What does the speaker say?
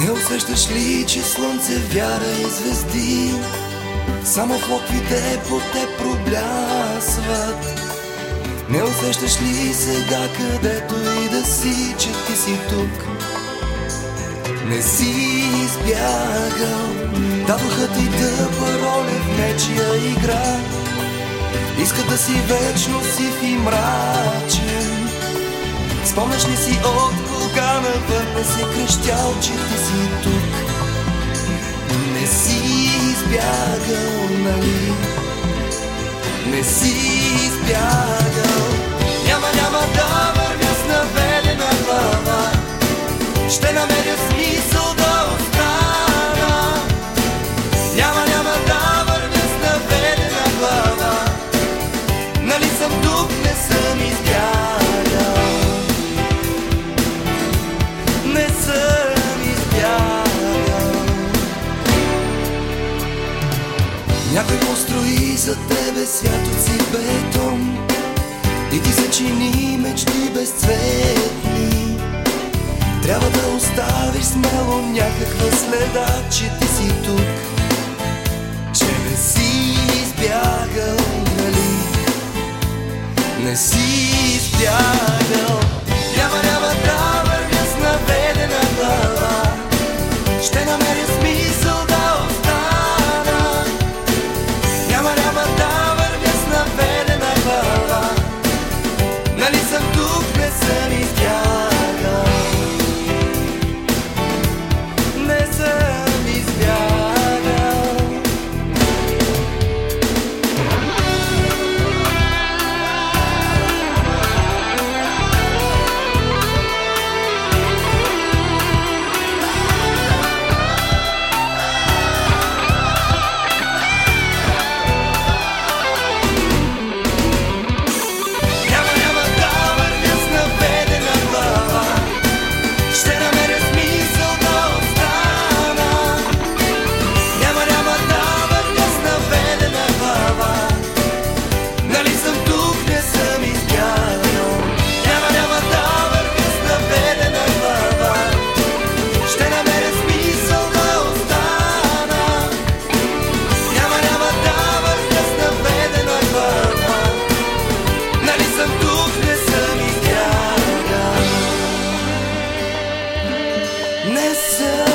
Не усещаш ли, че слънце, вяра и звезди? Само в локвите по те проблясват. Не усещаш ли сега, където и да си, че ти си тук? Не си избягал. Дадоха ти тъпа роля в нечия игра. Иска да си вечно сив и мрачен Спомняш ли си от кога навън не си крещял, че ти си тук Не си избягал, нали? Не си избягал Някой построи за тебе свят от си бетон И ти се чини мечти безцветни. Трябва да оставиш смело някаква следа, че ти си тук. Че не си избягал, нали? Не си съм избягал Не съм